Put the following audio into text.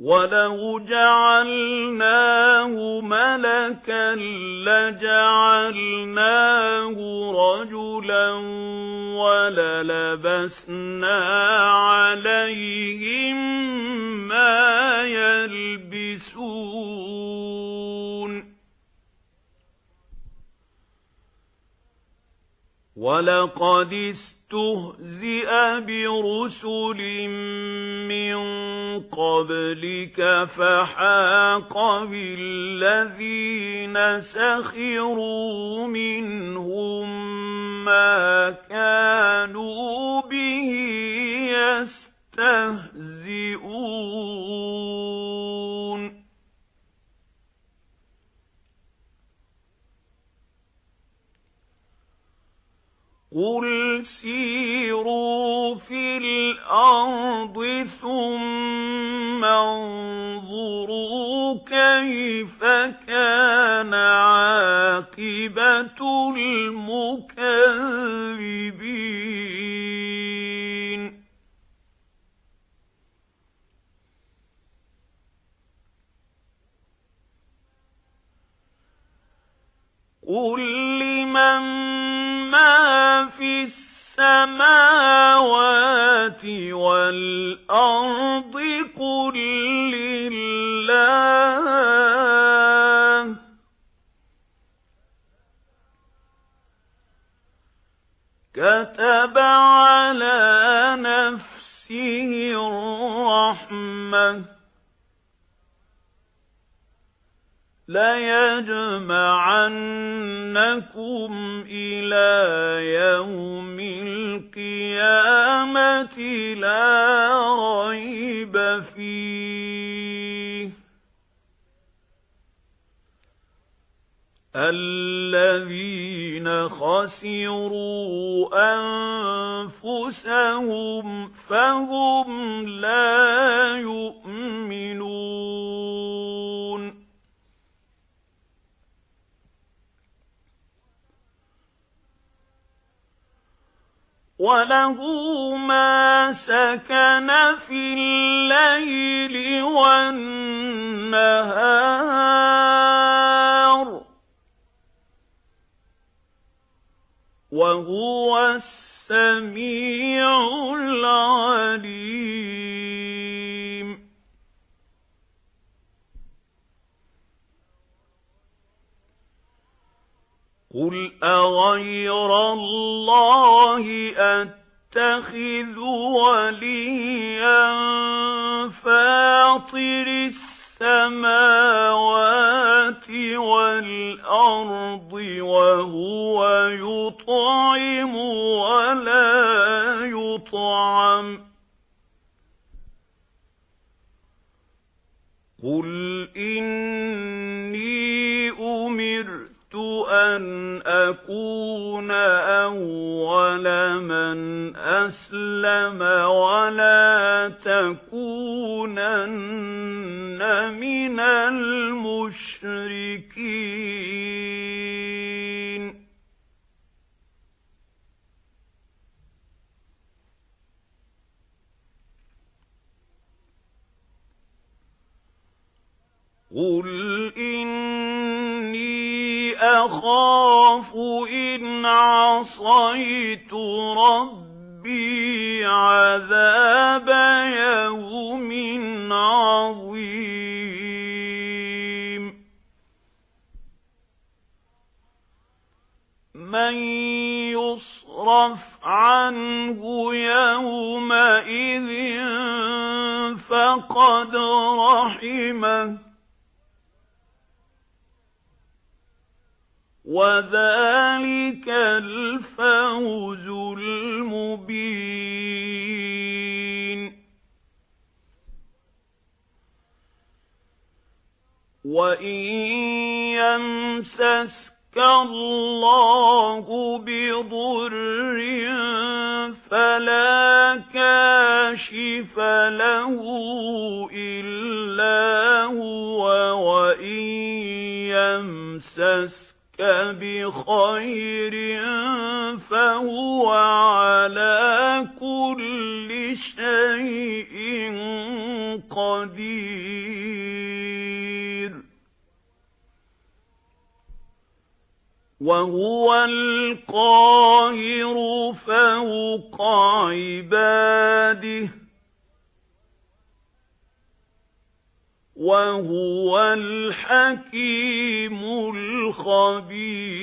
وَلَوْ جَعَلْنَاهُ مَلَكًا لَّجَعَلْنَاهُ رَجُلًا وَلَلَبَسْنَا عَلَيْهِم مَّا يَلْبِسُونَ وَلَقَدِ اسْتُهْزِئَ بِرُسُلٍ مِّن قَبْلِكَ فَحَاقَ بِالَّذِينَ سَخِرُوا مِنْهُم مَّا كَانُوا بِهِ يَسْتَهْزِئُونَ قُلْ سِيرُوا فِي الْأَرْضِ ثُمَّ انظُرُوا كَيْفَ كَانَ عَاقِبَةُ الْمُكَذِّبِينَ. قُل لِّمَن السَّمَاوَاتِ وَالْأَرْضِ قُل لِّلَّهِ. كَتَبَ عَلَى نَفْسِهِ الرَّحْمَةَ. لَيَجْمَعَنَّكُمْ إِلَى يَوْمِ الْقِيَامَةِ لَا رَيْبَ فِيهِ الَّذِينَ خَسِرُوا أَنفُسَهُمْ فَهُمْ لَا يُؤْمِنُونَ وَلَهُ مَا سَكَنَ فِي اللَّيْلِ وَالنَّهَارِ وَهُوَ السَّمِيعُ الْعَلِيمُ قُلْ أَغَيْرَ اللَّهِ أَتَّخِذُ وَلِيًّا فَاطِرِ السَّمَاوَاتِ وَالْأَرْضِ وَهُوَ يُطْعِمُ وَلَا يُطْعَمُ قُلْ إِنِّي أَنْ أَكُونَ أَوَّلَ مَنْ أَسْلَمَ وَلَا تَكُونَنَّ مِنَ الْمُشْرِكِينَ قُلْ أَخَافُ إِنْ عَصَيْتُ رَبِّي عَذَابَ يَوْمٍ عَظِيمٍ. مَنْ يُصْرَفْ عَنْهُ يَوْمَئِذٍ فَقَدْ رَحِمَهُ. وَذَلِكَ الْفَوْزُ الْمُبِينُ. وَإِن يَمْسَسْكَ اللَّهُ بِضُرٍّ فَلَا كَاشِفَ لَهُ إِلَّا هُوَ وَإِن يَمْسَسْكَ بخير فهو على كل شيء قدير. وهو القاهر فوق عباده. وَهُوَ الْحَكِيمُ الْخَبِيرُ.